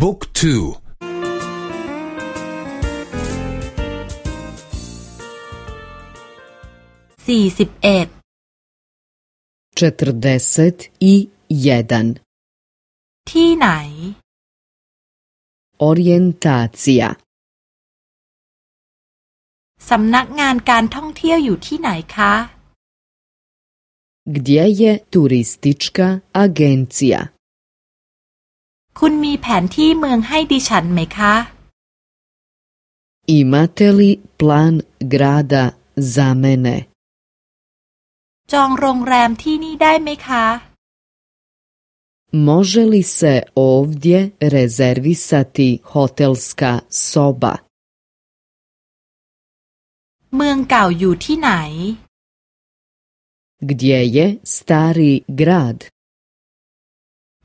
บุ๊กทูสี่สิบเอ็ดที่ไหน Orijentacija สำนักงานการท่องเที่ยวอยู่ที่ไหนคะ Gdje je turistička agencija? คุณมีแผนที่เมืองให้ดิฉันไหมคะ Imate li plan grada za mene? จองโรงแรมที่นี่ได้ไหมคะ Može li se ovdje rezervisati hotelska soba? เมืองเก่าอยู่ที่ไหน Gdje je stari grad?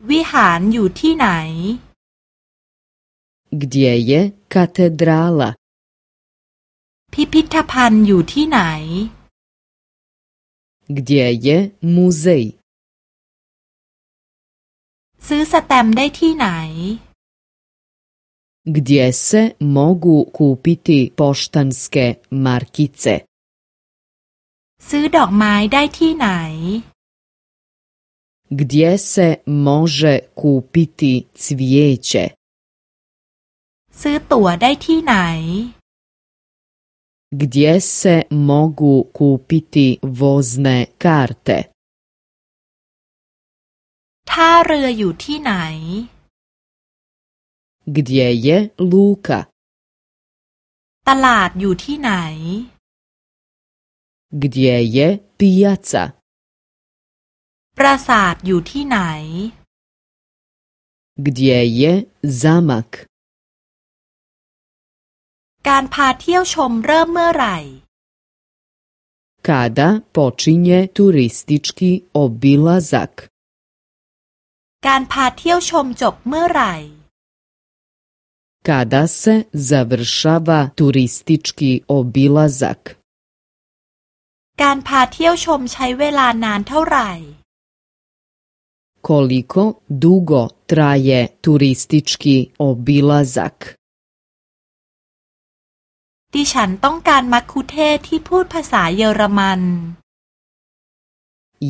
วิหารอยู่ที่ไหน Gdje je katedrala? พิพิธภัณฑ์อยู่ที่ไหน Gdje je muzej? ซื้อสแตมป์ได้ที่ไหน Gdje se mogu kupiti poštanske markice? ซื้อดอกไม้ได้ที่ไหน Gdje se može kupiti cvijeće? ซื้อตั๋วได้ที่ไหน Gdje se mogu kupiti vozne karte? ท่าเรืออยู่ที่ไหน Gdje je luka? ตลาดอยู่ที่ไหน Gdje je pijaca? ปราสาทอยู่ที่ไหน Gdje je zamak? การพาเที่ยวชมเริ่มเมื่อไหร่ Kada počinje turistički obilazak? การพาเที่ยวชมจบเมื่อไหร่ Kada se završava turistički obilazak? การพาเที่ยวชมใช้เวลานานเท่าไหร่ Koliko dugo traje turistički obilazak? ดิฉันต้องการมัคคุเทศที่พูดภาษาเยอรมัน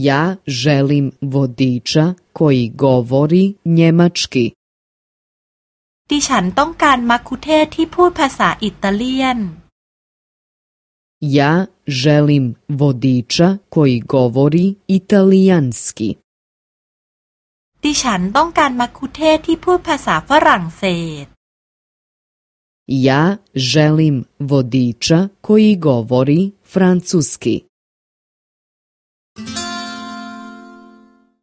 Ja želim vodiča koji govori njemački. ดิฉันต้องการมัคคุเทศที่พูดภาษาอิตาเลียน Ja želim vodiča koji govori italijanski. ดิฉันต้องการมัคคุเทศที่พูดภาษาฝรั่งเศส Ja želim vodiča koji govori francuski.